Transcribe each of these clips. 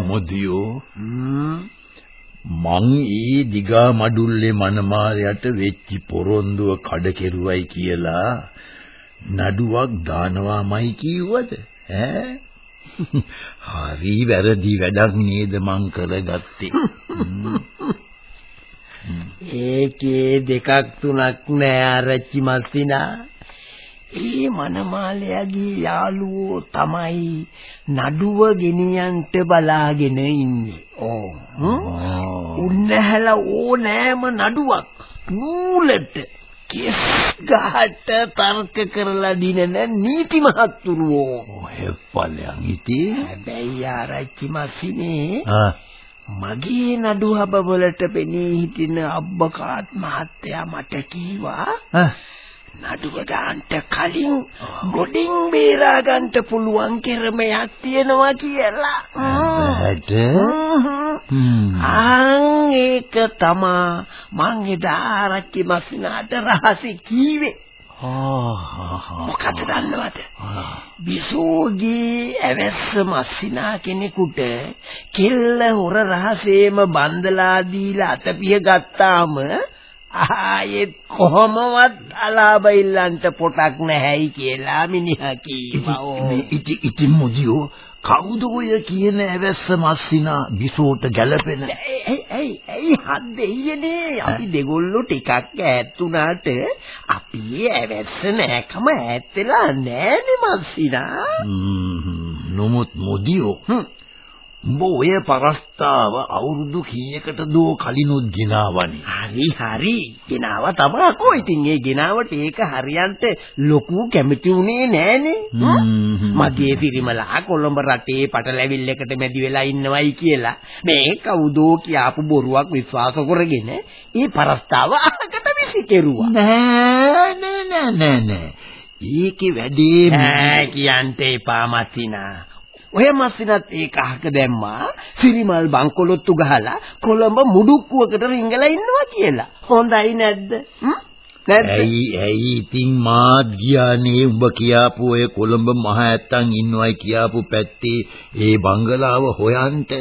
මුදලි නායක සෝමරත්න දිගා මඩුල්ලේ මනමාලයට වෙච්චි පොරොන්දුව කඩ කෙරුවයි කියලා නඩුවක් දානවාමයි කිව්වද? ඈ? හරි වැරදි වැඩක් නේද මං කරගත්තේ? ඒකේ දෙකක් තුනක් නෑ ආරච්චි මස්සිනා ඒ මනමාලයාගේ යාළුවෝ තමයි නඩුව ගෙනියන්ට බලාගෙන ඉන්නේ. ඕ. උන්නහැලා ඕනෑම නඩුවක් නූලට කෙස් ගහට තර්ක කරලා දිනන නීති මහත්තුරුවෝ. ඔය ඵලයන් ඉතින් හැබැයි ආරච්චි මස්සිනේ මගේ නඩු හබවලට පෙනී හිටින අබ්බකාත් මහත්තයා මට කීවා නඩුව ගන්නට කලින් ගොඩින් බේරා ගන්නට පුළුවන් ක්‍රමයක් තියෙනවා කියලා. ඇද? ආන් ඒක තමා මං එදා ආරච්චි මස්නාට රහසේ කීවේ. මොකද දන්නවද? බිසෝගේ ඇවැස්ස මස්සිනා කෙනෙකුට කෙල්ල හොර රහසේම බන්දලා දීලා අතපිය ගත්තාම ආයෙත් කොහොමවත් අලාභ ඉල්ලන්ට පොටක් නැහැයි කියලා මිනිහා කීවා. ඉතින් ඉතින් මොදියෝ කවුද ඔය කියන ඇවැස්ස මස්සිනා බිසෝට ගැලපෙන? ඇයි ඇයි ඇයි හත් දෙයියනේ අපි දෙගොල්ලෝ ටිකක් ඈත් උනාට අපි ඇවැස්ස නැකම ඈත් වෙලා නෑනේ මස්සිනා. නමුත් මොදියෝ උඹ ඔය පරස්තාව අවුරුදු කීයකට දෝ කලිනුත් ගෙනාවනේ. හරි හරි. ගෙනාව තමකෝ. ඉතින් ඒ ගෙනාවට ඒක හරියන්ට ලොකු කැමති උනේ නෑනේ. මගේ පිරිමලා කොළඹ රටේ පටලැවිල්ලකට මැදි වෙලා ඉන්නවයි කියලා මේ කවුදෝ කියාපු බොරුවක් විශ්වාස කරගෙන ඒ පරස්තාව අහකට විසිකෙරුවා. නෑ නෑ නෑ නෑ. ඒකේ වැඩේ නෑ කියන්න එපා මතිනා. ඔය මස්සිනත් ඒක අහක දැම්මා සිරිමල් බංකොලොත්තු ගහලා කොළඹ මුඩුක්කුවකට රිංගලා ඉන්නවා කියලා. හොඳයි නැද්ද? නැද්ද? ඇයි ඇයි ඉතින් මාත් ගියානේ උඹ කියාපු ඔය කොළඹ මහ ඇත්තන් ඉන්නවයි කියාපු පැත්තේ ඒ බංගලාව හොයන්ට.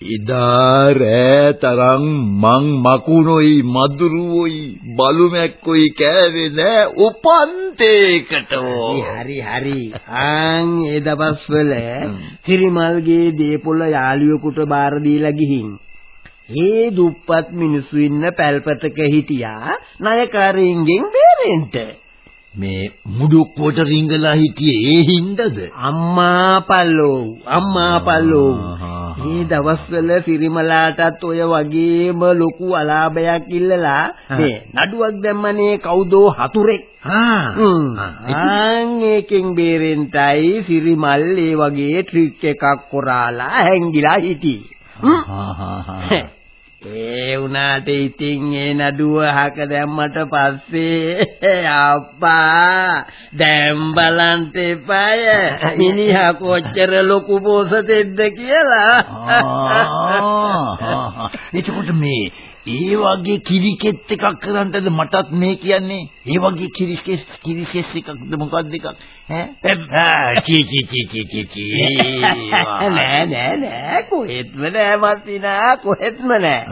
ඉදා රෑ තරම් මං මකුණොයි මදුරුවොයි බලුමැක්කොයි කෑවේ නෑ උපන්තේකට. හරි හරි ආන් ඒ දවස්වල තිරිමල්ගේ දේපොළ යාළුවෙකුට බාර දීලා ගිහින් ඒ දුප්පත් මිනිස්සු ඉන්න පැල්පතක හිටියා ණයකාරයින්ගෙන් බේරෙන්න මේ මුඩුක්කුවට රිංගලා හිටියේ ඒ හින්දාද? අම්මා පල්ලෝ. අම්මා පල්ලෝ. මේ දවස්වල සිරිමලාටත් ඔය වගේම ලොකු අලාභයක් ඉල්ලලා මේ නඩුවක් දැම්මනේ කවුදෝ හතුරෙක්. ආන් ඒකෙන් බේරෙන්ටයි සිරිමල් ඒ වගේ ට්‍රික් එකක් කරාලා හැංගිලා හිටියේ ඒ උනාට ඉතින් ඒ නඩුව අහක දැම්මට පස්සේ අප්පා දැන් බලන්න එපාය. මිනිහා කොච්චර ලොකු බෝසතෙක්ද කියලා. එතකොට මේ ඒ වගේ කිරිකෙත් එකක් කරන්නද මටත් මේ කියන්නේ? ඒ වගේ කිරිකෙස් කිරිකෙස් එකක්ද මොකක්ද එකක්? ඈ? චී චී චී චී චී චී නෑ නෑ නෑ කොහෙත්ම නෑ මස්සිනා කොහෙත්ම නෑ.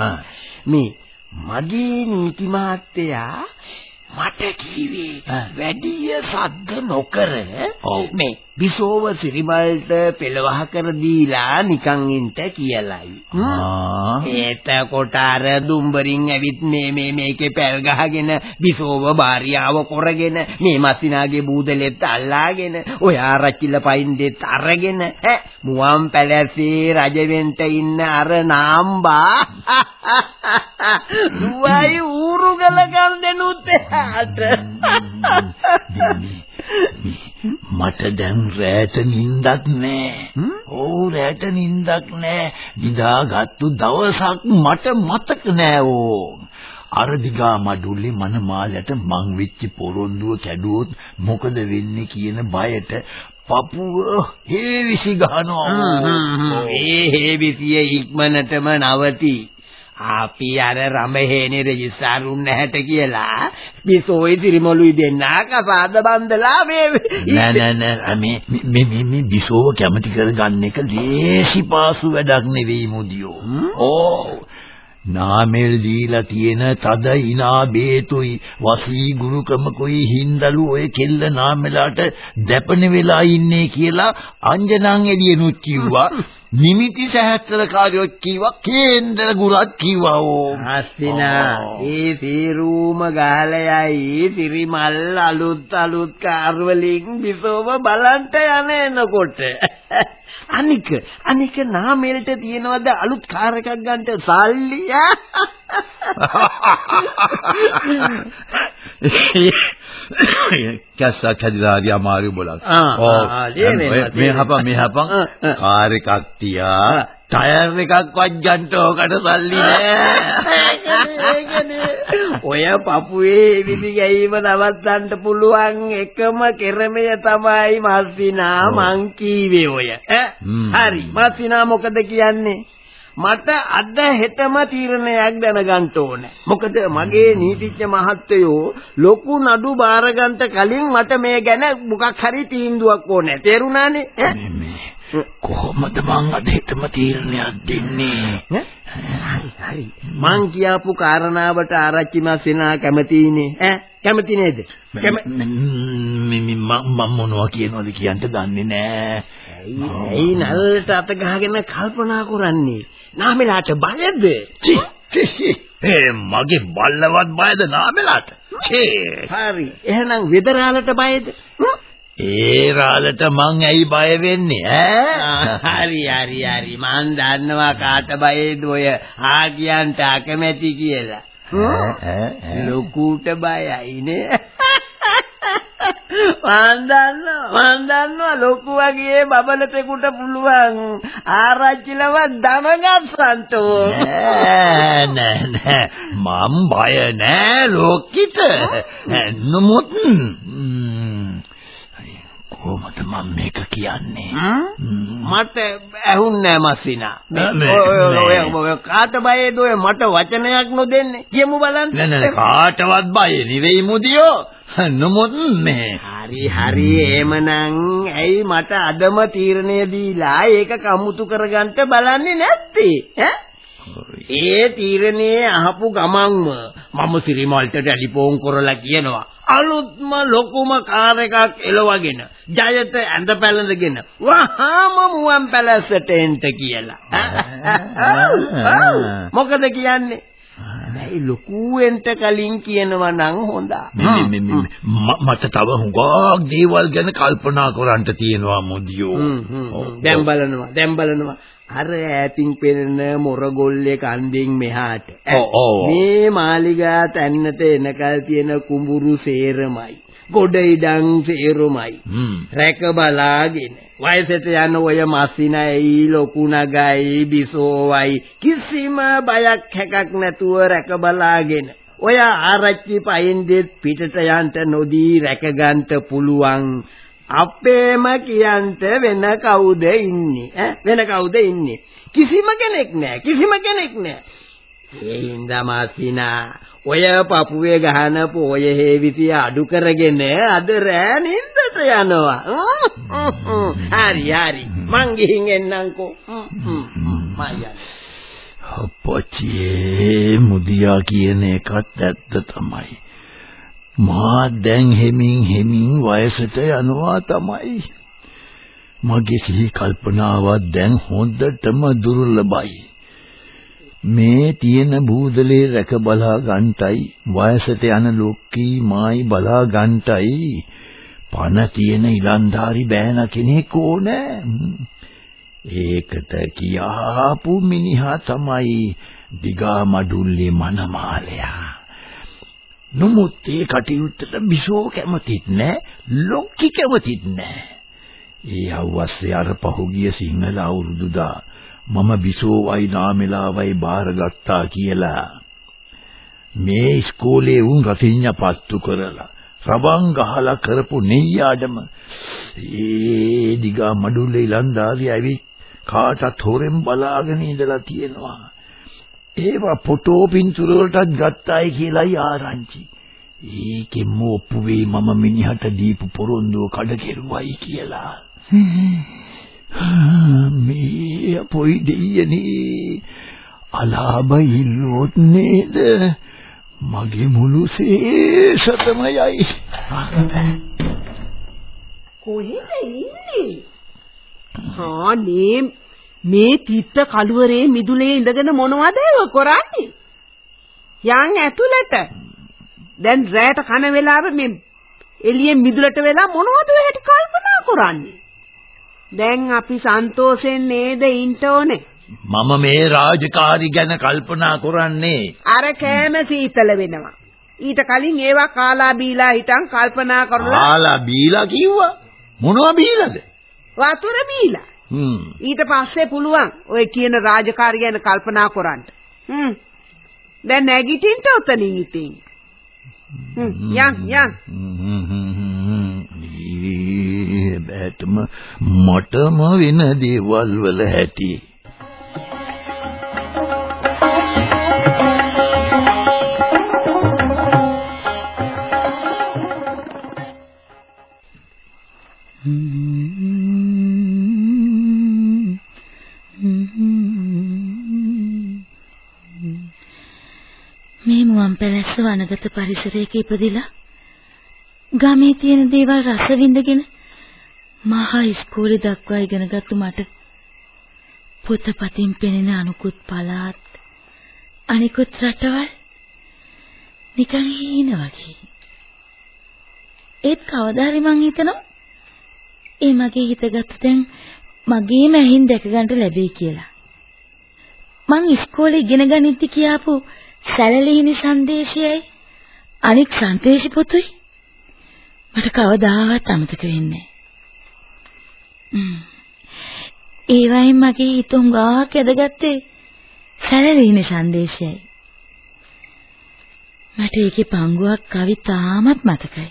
මේ මගේ නීති මාත්‍යා මට කීවේ වැඩිය සද්ද නොකර. මේ බිසෝව සිරිමල්ට පෙළවහ කර දීලා නිකන් ඉන්න කියලයි. එතකොට අර දුම්බරින් ඇවිත් මේ මේ මේකේ පැල් ගහගෙන බිසෝව භාර්යාව කරගෙන මේ මස්සිනාගේ බූදලෙත් අල්ලාගෙන ඔය ආරච්චිල පයින් දෙත් අරගෙන ඈ. මුවන් පැලැස්සේ රජවෙන්ට ඉන්න අර නාම්බා. දුවයි එහාට මට දැන් රැට නිින්දක් නෑ. ඕ රැට නිින්දක් නෑ. නිදාගත්තු දවසක් මට මතක නෑ ඕ. අර දිගා මඩුල්ලේ මනමාලයට මං වෙච්ච පොරොන්දුව කැඩුවොත් මොකද වෙන්නේ කියන බයට පපුව හේවිසි ගහනවා. ඒ හේවිසිය ඉක්මනටම නවති. අපි අර රඹහේනේ රෙජිස්ටාරුන් නැහැට කියලා බිසෝයි තිරිමලුයි දෙන්නා කසාද බන්දලා මේ නෑ නෑ නෑ මේ මේ මේ මේ බිසෝව කැමති කරගන්න එක ලේසි පාසු වැඩක් නෙවෙයි මුදියෝ. ඕ නාමෙල් දීලා තියෙන තද ඉනා බේතුයි. වසී ගුරුකමකුයි හින්දලු ඔය කෙල්ල නාමෙලාට දැපෙන වෙලා ඉන්නේ කියලා අංජනන් එළියනුත් කිව්වා. නිමිති සහස්තර කාර්යෝ කිව්වා. කේන්දර ගුලත් කිව්වා ඕ. හස්තිනා ඒ තීරුම ගාලයයි තිරිමල් අලුත් අලුත් කාර් වලින් බිසෝව බලන්ට යන එනකොට අනික. අනික නාමෙල්ට තියනවද අලුත් කාර් එකක් ගන්නට? සල්ලි. කැස්සක් හැදිලාදී අමාරු බලක්. නේ, මේ හපන් මේ හපන්. කාර් එකක් තියා ටයර් එකක් වජ්ජන්ට ඕකට සල්ලි නෑ. ඔය පපුවේ විදි ගැයීම නවත්තන්න පුළුවන් එකම කෙරමය තමයි මස්සිනා මං කීවේ ඔය. හරි. මස්සිනා මොකද කියන්නේ? මට අද හෙටම තීරණයක් දැනගන්න ඕනේ. මොකද මගේ නීතිඥ මහත්තයෝ ලොකු නඩු බාරගන්න කලින් මට මේ ගැන මොකක් හරි තීන්දුවක් ඕනේ. තේරුණානේ? කොහොමද මං අද හෙටම තීරණයක් දෙන්නේ? හරි හරි මං කියපු කාරණාවට ආරච්චි මාසිනා කැමතිනේ ඈ කැමති නේද මම මොනවා කියනවද කියන්න දන්නේ නෑ. ඇයි නල්ලට අත ගහගෙන කල්පනා කරන්නේ නාමෙලාට බයද? ඒ මගේ බල්ලවත් බයද නාමෙලාට? හරි. එහෙනම් වෙදරාලට බයද? ඒ රාලට මං ඇයි බය වෙන්නේ ඈ? හරි හරි හරි. මං දන්නවා කාට බයේද ඔය ආගියන්ට අකමැති කියලා. ලොකුට බයයි නේ මන් දන්නවා මන් දන්නවා ලොකු වගේ බබලතෙකුට පුළුවන් ආරච්චිලව දමගස්සන්ට. නෑ නෑ නෑ. මම බය නෑ ලෝකිට නමුත් ම්, කොහොමද මම මේක කියන්නේ? මට ඇහුන්නේ නෑ මස්සිනා. ඔය කාට බයේද ඔය? මට වචනයක් නොදෙන්නේ. කියමු බලන්න. නෑ නෑ. කාටවත් බය. නෙවෙයි මුදියෝ නමුත් මේ. හරි හරි එහෙමනම් ඇයි මට අදම තීරණය දීලා ඒක කමුතු කරගන්න බලන්නේ නැත්තේ? ඈ? ඒ තීරණේ අහපු ගමන්ම මම සිරිමල්ට ටෙලිෆෝන් කරලා කියනවා. අලුත්ම ලොකුම කාර් එකක් එලවගෙන ජයට ඇඳ පැළඳගෙන වහාම මුවන් පැලැස්සට එන්න කියලා. මොකද කියන්නේ හැබැයි ලොකු වෙන්න කලින් කියනවා නම් හොඳයි මට තව හුඟක් දේවල් ගැන කල්පනා කරන්න තියෙනවා මුදියෝ. දැන් බලනවා දැන් බලනවා. අර ඈතින් පෙනෙන මොරගොල්ලේ කන්දෙන් මෙහාට. මේ මාලිගා තැන්නට එනකල් තියෙන කුඹුරු සේරමයි ගොඩ ඉඩම් සේරමයි රැක බලාගෙන. වයසට යන ඔය මස්සිනයි ලොකු නගයි බිසෝවයි කිසිම බයක් හැකක් නැතුව රැක බලාගෙන. ඔය ආරච්චි පයින් දෙත් පිටට යන්න නොදී රැක ගන්නට පුළුවන්. අපේම කියන්ට වෙන කවුද ඉන්නේ? ඈ? වෙන කවුද ඉන්නේ? කිසිම කෙනෙක් නෑ කිසිම කෙනෙක් නෑ ඒ හින්දා මාසිනා ඔය පපුවේ ගහන පොය හේවිසිය අඩු කරගෙන අද රෑ නින්දට යනවා හරි හරි මං ගිහින් එන්නම්කෝ අපච්චියේ මුදියා කියන එකත් ඇත්ත තමයි. මා දැන් හෙමින් හෙමින් වයසට යනවා තමයි. මගේ සිහි කල්පනාවත් දැන් හොඳටම දුර්ලභයි. මේ තියෙන බූදලේ රැක බලා ගන්ටයි වයසට යන ලොක්කී මායි බලා ගන්ටයි පණ තියෙන ඉලන්දාරි බෑන කෙනෙක් ඕනේ. ඒකට කියාපු මිනිහා තමයි දිගා මඩුල්ලේ මනමාලයා. නමුත් ඒ කටයුත්තට බිසෝ කැමතිත් නෑ, ලොක්කි කැමතිත් නෑ. ඒ අවස්සේ අර පහුගිය සිංහල අවුරුදුදා මම බිසෝ වයි නාමෙලාවයි බාරගත්තා කියලා. මේ ඉස්කෝලේ උන් රතිඤ්ඤ පත්තු කරලා රබන් ගහලා කරපු නෙయ్యාඩම ඒ දිගා මඩුල්ලේ ඉලන්දාරිය ඇවිත් කාටත් හොරෙන් බලාගෙන ඉඳලා තියෙනවා. ඒවා ෆොටෝ පින්තූර වලටත් ගත්තායි කියලායි ආරංචි. ඒකෙන් මොප්පු වෙයි මම මිනිහට දීපු පොරොන්දුව කඩ කෙරුවයි කියලා. මේ පොයි දෙයියනේ අලාභ ඉල්ලුවොත් නේද? මගේ මුළු සේසතමයයි කොහෙද ඉන්නේ? හානේ මේ තිත්ත කළුවරේ මිදුලේ ඉඳගෙන මොනවද ඒව කරන්නේ? යන් ඇතුළට. දැන් රැයට කන වෙලාව මේ එළියෙන් මිදුලට වෙලා මොනවද ඔය හැටි කල්පනා කරන්නේ? දැන් අපි සන්තෝෂෙන් නේද ඉන්න ඕනේ මම මේ රාජකාරි ගැන කල්පනා කරන්නේ අර කෑම සීතල වෙනවා ඊට කලින් ඒවා කාලා බීලා හිටන් කල්පනා කරලා කාලා බීලා කිව්වා මොනවා බීලාද වතුර බීලා. හ්ම්. ඊට පස්සේ පුළුවන් ඔය කියන රාජකාරිය ගැන කල්පනා කරන්න. හ්ම්. දැන් නැගිටින්න උතනින් ඉතින්. හ්ම් යන් යන්. බෑටම මටම වෙන දේවල් වල හැටි. මේ මුවන් පැලැස්ස වනගත පරිසරයක ඉපදිලා ගමේ තියෙන දේවල් රස විඳගෙන මහා ඉස්කෝලේ දක්වා ඉගෙනගත්තු මට පොතපතින් පෙනෙන අනුකුත් පළාත් අනිකුත් රටවල් නිකන් හීන වගේ. ඒත් කවදා හරි මං හිතනවා ඒ මගේ හිතගත්ත දැන් මගේම ඇහින් දැක ගන්න ලැබෙයි කියලා. මං ඉස්කෝලේ ඉගෙන ගනිද්දි කියාපු සැලලිහිණි සංදේශයයි අනික් සංදේශ පොතුයි මට කවදාවත් අමතක වෙන්නේ නැහැ. ඒ වයින් මගේ හිත හුඟක් ඇදගත්තේ සැලලිහිණි සංදේශයයි. මට ඒකේ පංගුවක් කවි තාමත් මතකයි.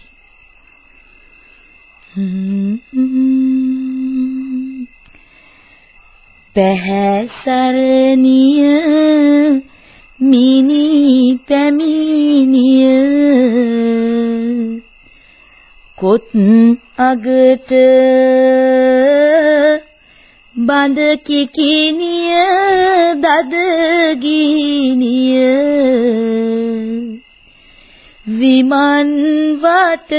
පැහැසරණිය මිනි පැමිණිය කොත් අගට බඳ කිකිනිය දද ගිනිය. විමන් වට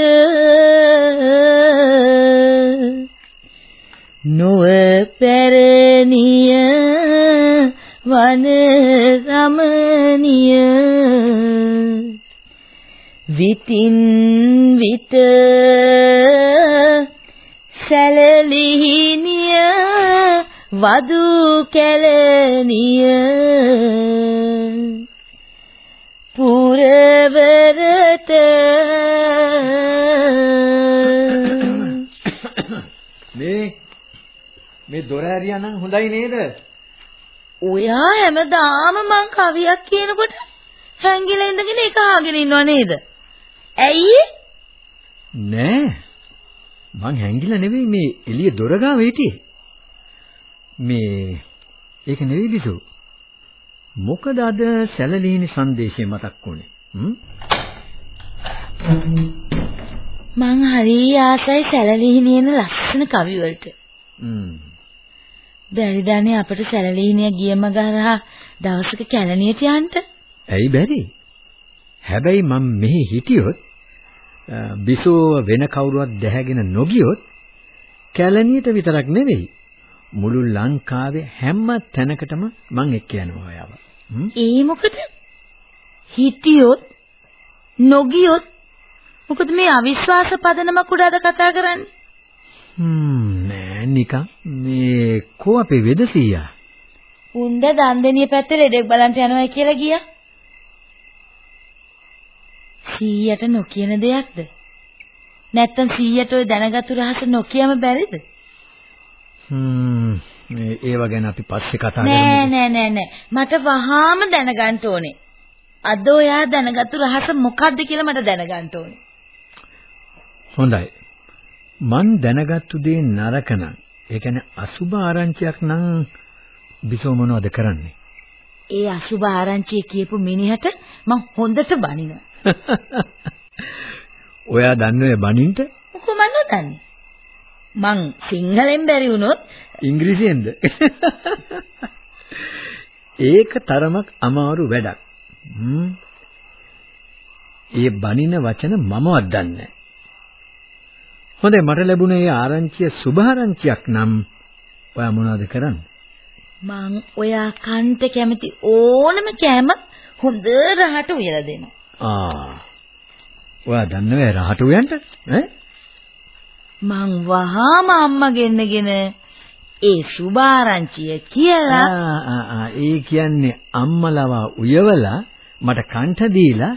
නොව පැරණිය වන රමණිය. විතින් විත සැලලිහිනිය වදු කැලණිය පුරවරට මේ මේ දොර ඇරියා නම් හොඳයි නේද? ඔයා හැමදාම මං කවියක් කියනකොට හැංගිලා ඉඳගෙන ඒක අහගෙන ඉන්නව නේද? ඇයි? නෑ. මං හැංගිලා නෙවෙයි මේ එළිය දොර ගාව හිටියේ. මේ ඒක නෙවෙයි බිසු. මොකද අද සැලලීනි සංදේශය මතක් වුනේ? මං හරි ආසයි සැලලිහිණියන ලස්සන කවි වලට. හ්ම්. බැරිදානේ අපිට සැලලිහිණිය ගියම ගහරහා දවසක කැලණියට යන්න. ඇයි බැරි? හැබැයි මම මෙහි හිටියොත් බිසෝ වෙන කවුරුවත් දැහැගෙන නොගියොත් කැලණියට විතරක් නෙවෙයි මුළු ලංකාවේ හැම තැනකටම මං එක්ක යනවා ඔයාව. ඒ මොකද? හිටියොත් නොගියොත් මොකද මේ අවිශ්වාස පදනමක් උඩ අද කතා කරන්නේ? හ්ම් නෑ නිකන් මේ කෝ අපේ වෙදසීයා. උන්ද දන්දෙනිය පැත්තේ ලෙඩෙක් බලන්න යනවා කියලා ගියා. සීයට නොකියන දෙයක්ද? නැත්තම් සීයට ඔය දැනගත්තු රහස නොකියම බැරිද? හ්ම් මේ ඒව ගැන අපි පස්සේ කතා කරමු. නෑ නෑ නෑ නෑ මට වහාම දැනගන්න ඕනේ. අද ඔයා දැනගත්තු රහස මොකද්ද කියලා මට දැනගන්න ඕනේ. හොඳයි. මන් දැනගත්තු දේ නරක නම් ඒ කියන්නේ අසුබ ආරංචියක් නම් බිසෝ මොනවද කරන්නේ? ඒ අසුබ ආරංචිය කියපු මිනිහට මං හොඳට බනිනවා. ඔයා දන්නේ බනින්ට? මොකෝ මන් නොදන්නේ. මං සිංහලෙන් බැරි වුණොත් ඉංග්‍රීසියෙන්ද? ඒක තරමක් අමාරු වැඩක්. හ්ම්. ඒ බනින වචන මමවත් දන්නේ හොඳයි මට ලැබුණේ ඒ ආරංචිය සුභාරංචියක් නම් ඔයා මොනවද කරන්නේ? මං ඔයා කන්ට කැමති ඕනම කෑම හොඳ රහට උයලා දෙනවා. ආ. ඔයා දන්නවද රහට උයන්ට? ඈ? මං වහාම අම්මා ගෙන්නගෙන ඒ සුභාරංචිය කියලා ආ ආ ඒ කියන්නේ අම්මලවා උයවලා මට කන්ට දීලා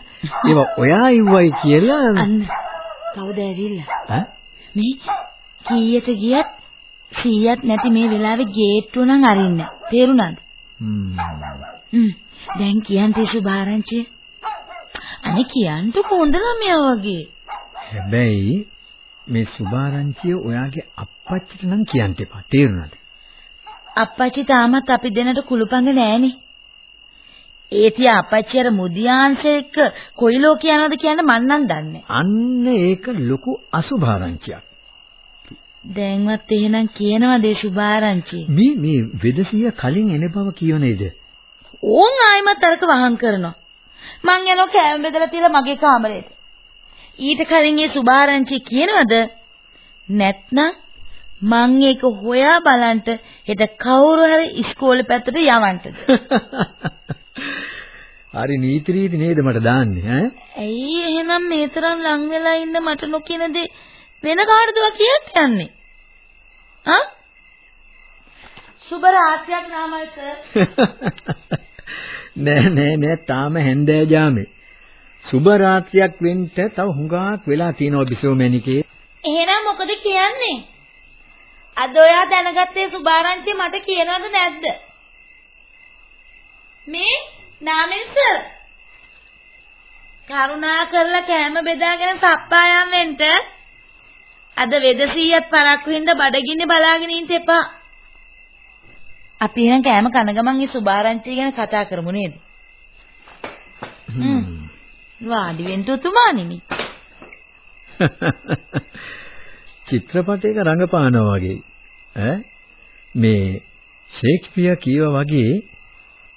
ඒව ඔයා ඉව්වයි කියලා. අන්න. කවුද ඇවිල්ලා. ඈ? මේ කීයට ගියත් 100ක් නැති මේ වෙලාවේ ගේට්ටුව නම් අරින්න. තේරුණාද? හ්ම්. දැන් කියන්ටි සුභාරංචිය අනේ කියන්ට කොහොඳ ළමයා වගේ හැබැයි මේ සුභාරංචිය ඔයාගේ අප්පච්චිට නම් කියන්න එපා. තේරුණාද? අප්පච්චි තාමත් අපි දෙන්නට කුළුපඟ නෑනේ. ඒ තියා අප්පච්චි අර මුදියාංශ එක්ක කොයිලෝ කියනවද කියන්න මන් නම් දන්නේ. අන්න ඒක ලොකු අසුභාරංචියක්. දැන්වත් එහෙනම් කියනවද ඒ සුභාරංචිය? මේ මේ වෙදසිය කලින් එන බව කියව නේද? ඕන් ආයිමත් අරක වහං කරනවා. මං යනවා කෑම බෙදලා තියලා මගේ කාමරේට. ඊට කලින් ඒ සුභාරංචි කියනවද? නැත්නම් මං ඒක හොයා බලන්න හෙට කවුරු හරි ඉස්කෝලේ පැත්තට යවන්නද? හරි නීති රීති නේද මට දාන්නේ ඈ? ඇයි එහෙනම් මේ තරම් ලං වෙලා ඉන්න මට නොකියන දේ වෙන කාටද කියන්න යන්නේ? ආ? සුබ රාත්‍රියක් නාමල් සර්. නෑ නෑ නෑ තාම හැන්දෑ ජාමේ. සුබ රාත්‍රියක් වෙන්න තව හුඟක් වෙලා තියෙනවා බිසෝමැණිකේ. එහෙනම් මොකද කියන්නේ? අද ඔයා දැනගත්තේ සුභාරංචි මට කියනවද නැද්ද? මේ නාමෙන් සර්. කරුණා කරලා කෑම බෙදාගෙන සප්පායම් වෙන්න. අද වෙදසීයත් පරක්කු හින්දා බඩගින්නේ බලාගෙන ඉන්න එපා. අපි එහෙනම් කෑම කන ගමන් මේ සුභාරංචි ගැන කතා කරමු නේද? හ්ම්. වාඩි වෙන්න උතුමානිනි. චිත්‍රපටයක රඟපානවා වගේ ඈ මේ ෂේක්ස්පියර් කියවා වගේ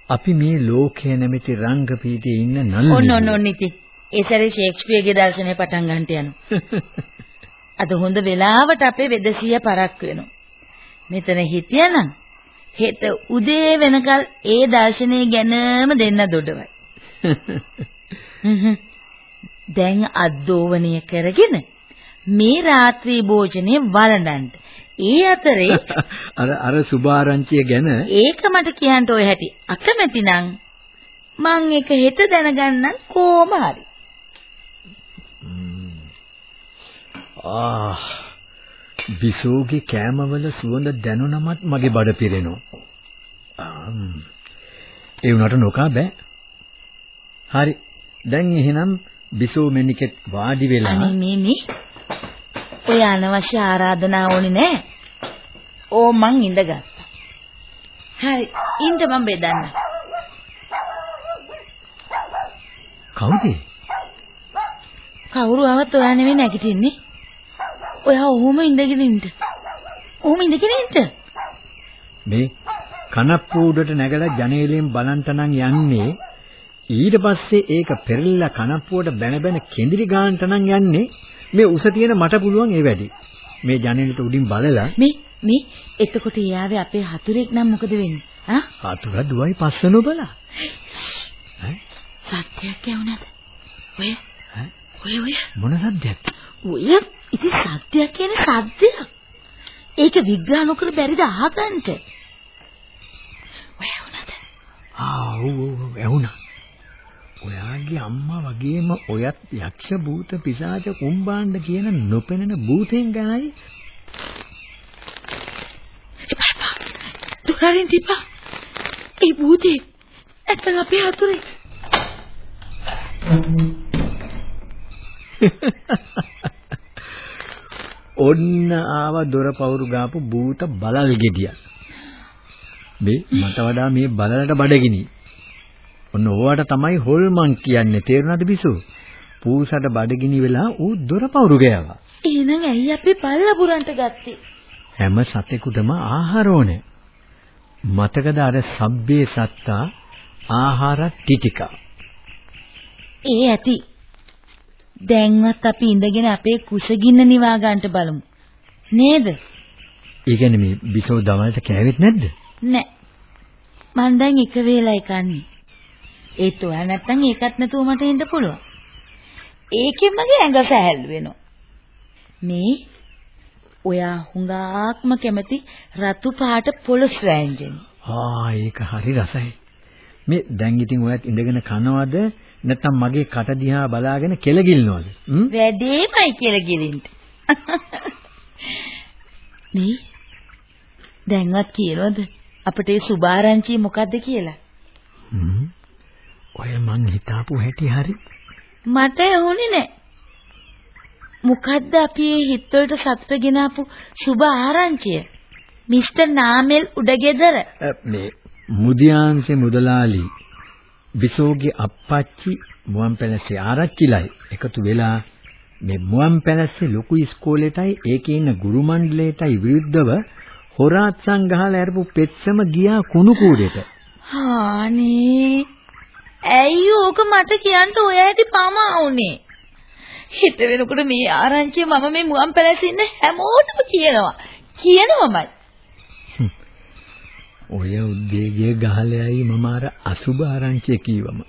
අපි මේ ලෝකයේ නැමැති රංගපීඨයේ ඉන්න නළු ඔන්න ඔන්න ඔන්න ඉතින් ඒ සැරේ ෂේක්ස්පියර්ගේ දර්ශනය පටන් ගන්නට යනවා අද හොඳ වෙලාවට අපේ වෙදසිය පරක් වෙනවා මෙතන හිටියනම් හෙට උදේ වෙනකල් ඒ දර්ශනය ගැනම දෙන්න දොඩවයි දැන් අද්දෝවණය කරගෙන මේ රාත්‍රී භෝජනේ වළඳන්න. ඒ අතරේ අර අර සුභාරංචිය ගැන ඒක මට කියන්න ඔය හැටි අකමැති නම් මං ඒක හෙට දැනගන්නම් කොහොම හරි. ආ බිසෝගේ කෑමවල සුවඳ දැනුණමත් මගේ බඩ පිරෙනවා. ඒ වුණාට නොකා බෑ. හරි. දැන් එහෙනම් බිසෝ මෙනිකෙත් වාඩි වෙලා අනේ මේ මේ ඔය අනවශ්‍ය ආරාධනා ඕනේ නෑ. ඕ මං ඉඳගත්තා. හරි ඉන්න මම බෙදන්න. කවුද? කවුරු ආවත් ඔයා නෙමෙයි නැගිටින්නේ. ඔයා ඔහොම ඉඳගෙන ඉන්න. ඔහොම ඉඳගෙන ඉන්න. මේ කනප්පු උඩට නැගලා ජනේලෙන් බලන්ට නම් යන්නේ ඊට පස්සේ ඒක පෙරලිලා කනප්පුවට බැන බැන කෙඳිරි ගන්නට නම් යන්නේ මේ උස තියෙන මට පුළුවන් ඒ වැඩි. මේ ජනෙලට උඩින් බලලා මේ මේ එතකොට එයාවේ අපේ හතුරෙක් නම් මොකද වෙන්නේ? ආ? හතුර දුවයි පස්ස නොබලා. ඈ? සත්‍යයක් ඇහුණාද? ඔය? ඔය ඔය මොන සද්දයක්? ඔය ඉතින් සත්‍යයක් කියන්නේ සත්‍යයක්. ඒක විග්‍රහ නොකර බැරිද අහගන්න? ඔය ඇහුණාද? ආ ඔව් ඔව් ඇහුණා. ඔයාගේ අම්මා වගේම ඔයත් යක්ෂ භූත පිසාච කුම්බාණ්ඩ කියන නොපෙනෙන භූතෙන් ගැනයි දුරරින් තිබා. ඒ භූතේ නැත්නම් අපේ හතුරේ. ඔන්න ආව දොර පවුරු ගාපු භූත බලල් ගෙඩිය. මේ මට වඩා මේ බලලට බඩගිනි. ඔන්න ඕවට තමයි හොල්මන් කියන්නේ තේරුණාද බිසු? පූසට බඩගිනි වෙලා ඌ දොර පවුරු ගෑවා. එහෙනම් ඇයි අපි බල්ලා පුරන්ට ගත්තේ? හැම සතෙකුටම ආහාර ඕනේ. මතකද අර සබ්බේ සත්තා ආහාර ටිටිකා. ඒ ඇති. දැන්වත් අපි ඉඳගෙන අපේ කුසගින්න නිවා ගන්නට බලමු. නේද? ඒ කියන්නේ මේ බිසෝ දවල්ට කෑවෙත් නැද්ද? නෑ. මං දැන් එක වේලයි කන්නේ. ඒත් ඔයා නැත්තම් ඒකත් නැතුව මට ඉන්න පුළුවන්. ඒකෙන් මගේ ඇඟ සැහැල්ලු වෙනවා. මේ ඔයා හුඟාක්ම කැමති රතු පාට පොළොස් වෑංජන. ආ ඒක හරි රසයි. මේ දැන් ඉතින් ඔයත් ඉඳගෙන කනවද නැත්නම් මගේ කට දිහා බලාගෙන කෙලගිල්නවද? වැඩේමයි කියලා ගිලින්ට. මේ දැන්වත් කියනවද අපිට ඒ සුභාරංචි මොකද්ද කියලා? හ්ම්. ඔය මං හිතාපු හැටි හරි. මට ඇහුනේ නෑ. මොකද්ද අපි මේ හිතවලට සතුට ගෙනාපු සුභ ආරංචිය? මිස්ටර් නාමල් උඩගෙදර. මේ මුදියාන්සේ මුදලාලි බිසෝගේ අප්පච්චි මුවන් පැලසේ ආරච්චිලයි එකතු වෙලා මේ මුවන් පැලසේ ලොකු ඉස්කෝලේටයි ඒකේ ඉන්න ගුරු මණ්ඩලයටයි විරුද්ධව හොරාත් සංගහලා අරපු පෙත්සම ගියා කුණු කූඩේට. හානේ ඇයි ඕක මට කියන්න ඔය ඇති පමා උනේ? හිත වෙනකොට මේ ආරංචිය මම මේ මුවන් පැලසේ ඉන්න හැමෝටම කියනවා. කියනවමයි. ඔය උද්වේගයේ ගහලයි මම අර අසුබ ආරංචිය කීවම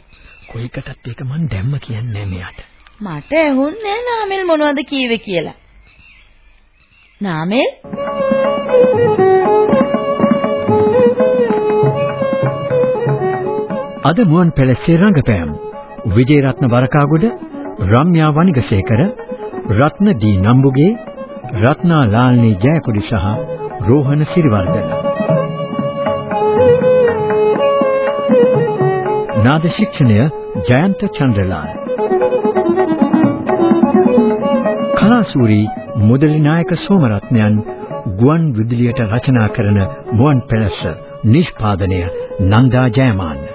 කොයිකටත් ඒක මන් දැම්ම කියන්නේ මෙයාට. මට ඇහුන්නේ නාමල් මොනවද කීවේ කියලා. නාමල් අද මුවන් පැලසේ රංගපෑම් විජේරත්න වරකාගොඩ රම්‍යා වනිගසේකර රත්න ඩී නම්බුගේ රත්නා ලාල්නී ජයකොඩි සහ රෝහණ සිරිවර්ධන නාද ශික්ෂණය ජයන්ත චන්ද්‍රලාල්. කලාසූරි මුදලි නායක සෝමරත්නයන් ගුවන් විදුලියට රචනා කරන මුවන් පැලස නිෂ්පාදනය නන්දා ජයමාන්න.